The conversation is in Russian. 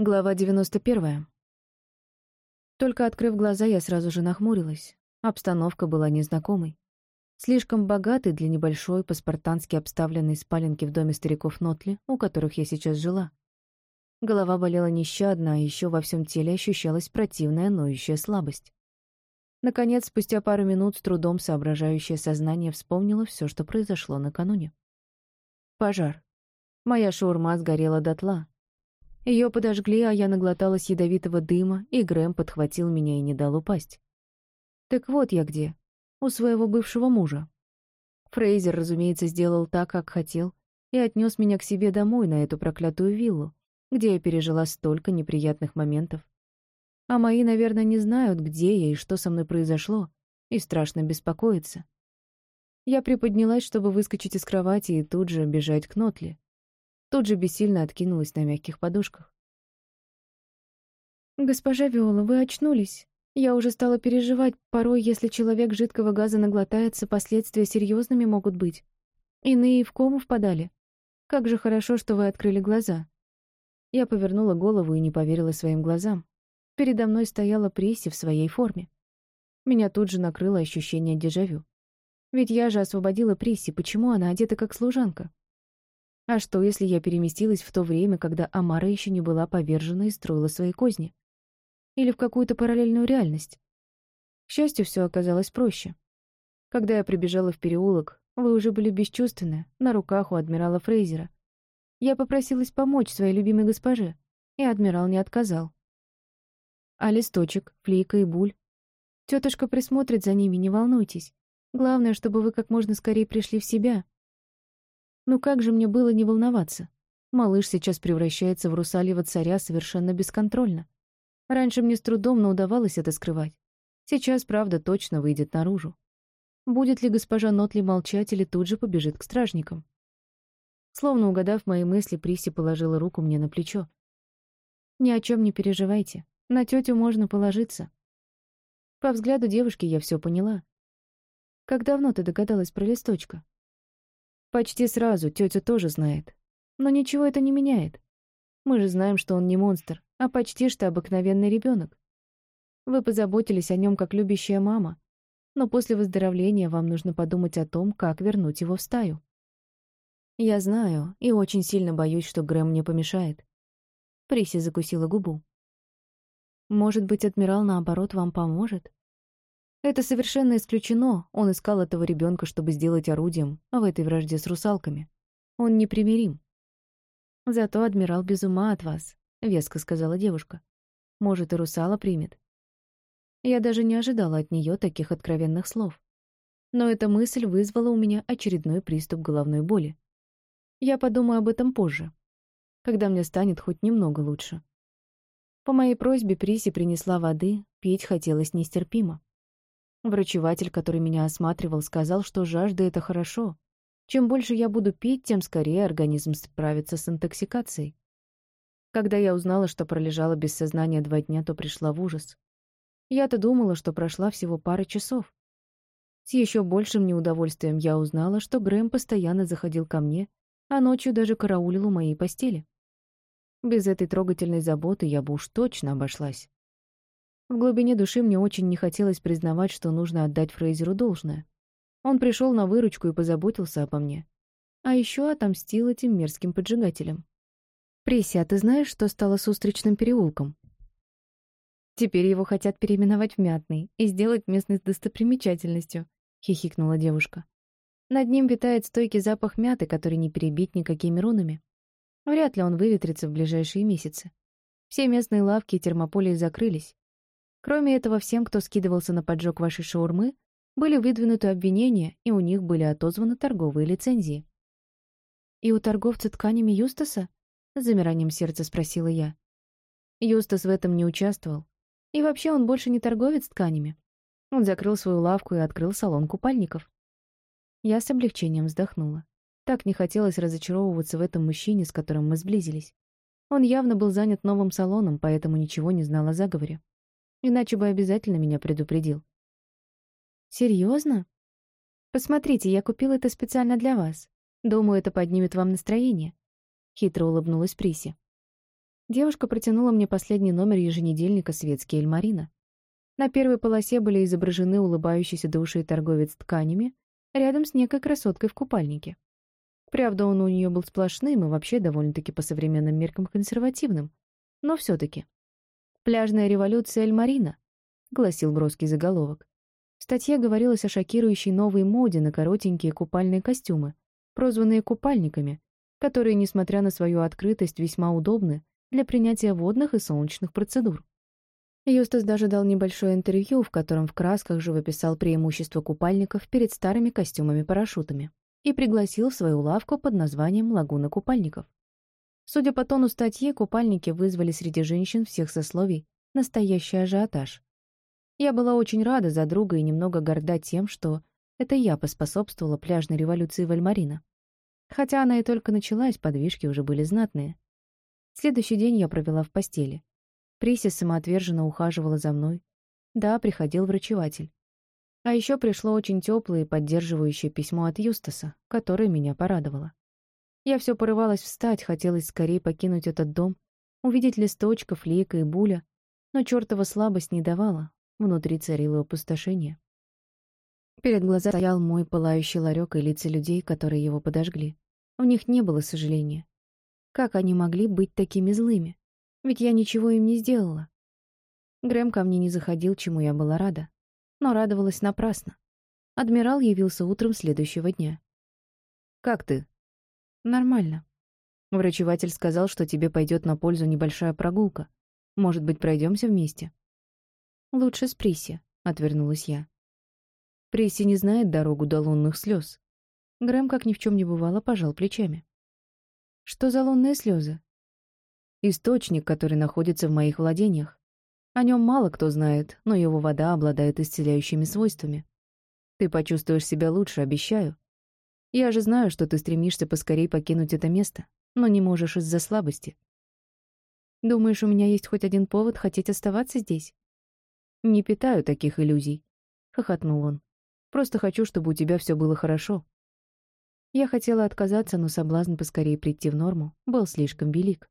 Глава 91. Только открыв глаза, я сразу же нахмурилась. Обстановка была незнакомой. Слишком богатой для небольшой, по-спартански обставленной спаленки в доме стариков Нотли, у которых я сейчас жила. Голова болела нещадно, а еще во всем теле ощущалась противная ноющая слабость. Наконец, спустя пару минут, с трудом соображающее сознание вспомнило все, что произошло накануне. Пожар. Моя шаурма сгорела дотла, ее подожгли, а я наглоталась ядовитого дыма, и Грэм подхватил меня и не дал упасть. Так вот я где. У своего бывшего мужа. Фрейзер, разумеется, сделал так, как хотел, и отнес меня к себе домой на эту проклятую виллу, где я пережила столько неприятных моментов. А мои, наверное, не знают, где я и что со мной произошло, и страшно беспокоятся. Я приподнялась, чтобы выскочить из кровати и тут же бежать к Нотли. Тут же бессильно откинулась на мягких подушках. «Госпожа Виола, вы очнулись. Я уже стала переживать. Порой, если человек жидкого газа наглотается, последствия серьезными могут быть. Иные в кому впадали. Как же хорошо, что вы открыли глаза». Я повернула голову и не поверила своим глазам. Передо мной стояла Приси в своей форме. Меня тут же накрыло ощущение дежавю. Ведь я же освободила Приси, почему она одета как служанка? А что, если я переместилась в то время, когда Амара еще не была повержена и строила свои козни? Или в какую-то параллельную реальность? К счастью, все оказалось проще. Когда я прибежала в переулок, вы уже были бесчувственны, на руках у адмирала Фрейзера. Я попросилась помочь своей любимой госпоже, и адмирал не отказал. А листочек, флейка и буль? Тетушка присмотрит за ними, не волнуйтесь. Главное, чтобы вы как можно скорее пришли в себя, ну как же мне было не волноваться? Малыш сейчас превращается в русальего царя совершенно бесконтрольно. Раньше мне с трудом, но удавалось это скрывать. Сейчас правда точно выйдет наружу. Будет ли госпожа Нотли молчать или тут же побежит к стражникам? Словно угадав мои мысли, Приси положила руку мне на плечо. «Ни о чем не переживайте. На тетю можно положиться». По взгляду девушки я все поняла. «Как давно ты догадалась про листочка?» Почти сразу, тетя тоже знает. Но ничего это не меняет. Мы же знаем, что он не монстр, а почти что обыкновенный ребенок. Вы позаботились о нем как любящая мама, но после выздоровления вам нужно подумать о том, как вернуть его в стаю. Я знаю и очень сильно боюсь, что Грэм мне помешает. Приси закусила губу. Может быть, адмирал, наоборот, вам поможет? Это совершенно исключено. Он искал этого ребенка, чтобы сделать орудием в этой вражде с русалками. Он непримирим. Зато адмирал без ума от вас, веско сказала девушка. Может, и русала примет. Я даже не ожидала от нее таких откровенных слов. Но эта мысль вызвала у меня очередной приступ головной боли. Я подумаю об этом позже, когда мне станет хоть немного лучше. По моей просьбе Приси принесла воды, пить хотелось нестерпимо. Врачеватель, который меня осматривал, сказал, что жажда — это хорошо. Чем больше я буду пить, тем скорее организм справится с интоксикацией. Когда я узнала, что пролежала без сознания два дня, то пришла в ужас. Я-то думала, что прошла всего пара часов. С еще большим неудовольствием я узнала, что Грэм постоянно заходил ко мне, а ночью даже караулил у моей постели. Без этой трогательной заботы я бы уж точно обошлась. В глубине души мне очень не хотелось признавать, что нужно отдать Фрейзеру должное. Он пришел на выручку и позаботился обо мне. А еще отомстил этим мерзким поджигателям. «Пресси, а ты знаешь, что стало с Устричным переулком?» «Теперь его хотят переименовать в Мятный и сделать местной достопримечательностью», — хихикнула девушка. «Над ним витает стойкий запах мяты, который не перебить никакими рунами. Вряд ли он выветрится в ближайшие месяцы. Все местные лавки и термополии закрылись, Кроме этого, всем, кто скидывался на поджог вашей шаурмы, были выдвинуты обвинения, и у них были отозваны торговые лицензии. «И у торговца тканями Юстаса?» — с замиранием сердца спросила я. Юстас в этом не участвовал. И вообще он больше не торговец тканями. Он закрыл свою лавку и открыл салон купальников. Я с облегчением вздохнула. Так не хотелось разочаровываться в этом мужчине, с которым мы сблизились. Он явно был занят новым салоном, поэтому ничего не знал о заговоре. Иначе бы обязательно меня предупредил. Серьезно? Посмотрите, я купил это специально для вас. Думаю, это поднимет вам настроение. Хитро улыбнулась Приси. Девушка протянула мне последний номер еженедельника «Светский Эльмарина». На первой полосе были изображены улыбающийся до ушей торговец тканями, рядом с некой красоткой в купальнике. Правда, он у нее был сплошным и вообще довольно-таки по современным меркам консервативным. Но все-таки. «Пляжная революция Эльмарина», — гласил броский заголовок. В статье говорилось о шокирующей новой моде на коротенькие купальные костюмы, прозванные купальниками, которые, несмотря на свою открытость, весьма удобны для принятия водных и солнечных процедур. Юстас даже дал небольшое интервью, в котором в красках живописал преимущества купальников перед старыми костюмами-парашютами и пригласил в свою лавку под названием «Лагуна купальников». Судя по тону статьи, купальники вызвали среди женщин всех сословий настоящий ажиотаж. Я была очень рада за друга и немного горда тем, что это я поспособствовала пляжной революции Вальмарина. Хотя она и только началась, подвижки уже были знатные. Следующий день я провела в постели. Присис самоотверженно ухаживала за мной. Да, приходил врачеватель. А еще пришло очень теплое и поддерживающее письмо от Юстаса, которое меня порадовало. Я все порывалась встать, хотелось скорее покинуть этот дом, увидеть листочков, Лика и Буля, но чертова слабость не давала, внутри царило опустошение. Перед глазами стоял мой пылающий ларек и лица людей, которые его подожгли. В них не было сожаления. Как они могли быть такими злыми? Ведь я ничего им не сделала. Грэм ко мне не заходил, чему я была рада. Но радовалась напрасно. Адмирал явился утром следующего дня. «Как ты?» «Нормально». Врачеватель сказал, что тебе пойдет на пользу небольшая прогулка. Может быть, пройдемся вместе? «Лучше с Приси», — отвернулась я. Приси не знает дорогу до лунных слез. Грэм, как ни в чем не бывало, пожал плечами. «Что за лунные слезы? Источник, который находится в моих владениях. О нем мало кто знает, но его вода обладает исцеляющими свойствами. Ты почувствуешь себя лучше, обещаю. Я же знаю, что ты стремишься поскорей покинуть это место, но не можешь из-за слабости. Думаешь, у меня есть хоть один повод хотеть оставаться здесь? Не питаю таких иллюзий, — хохотнул он. Просто хочу, чтобы у тебя все было хорошо. Я хотела отказаться, но соблазн поскорее прийти в норму был слишком велик.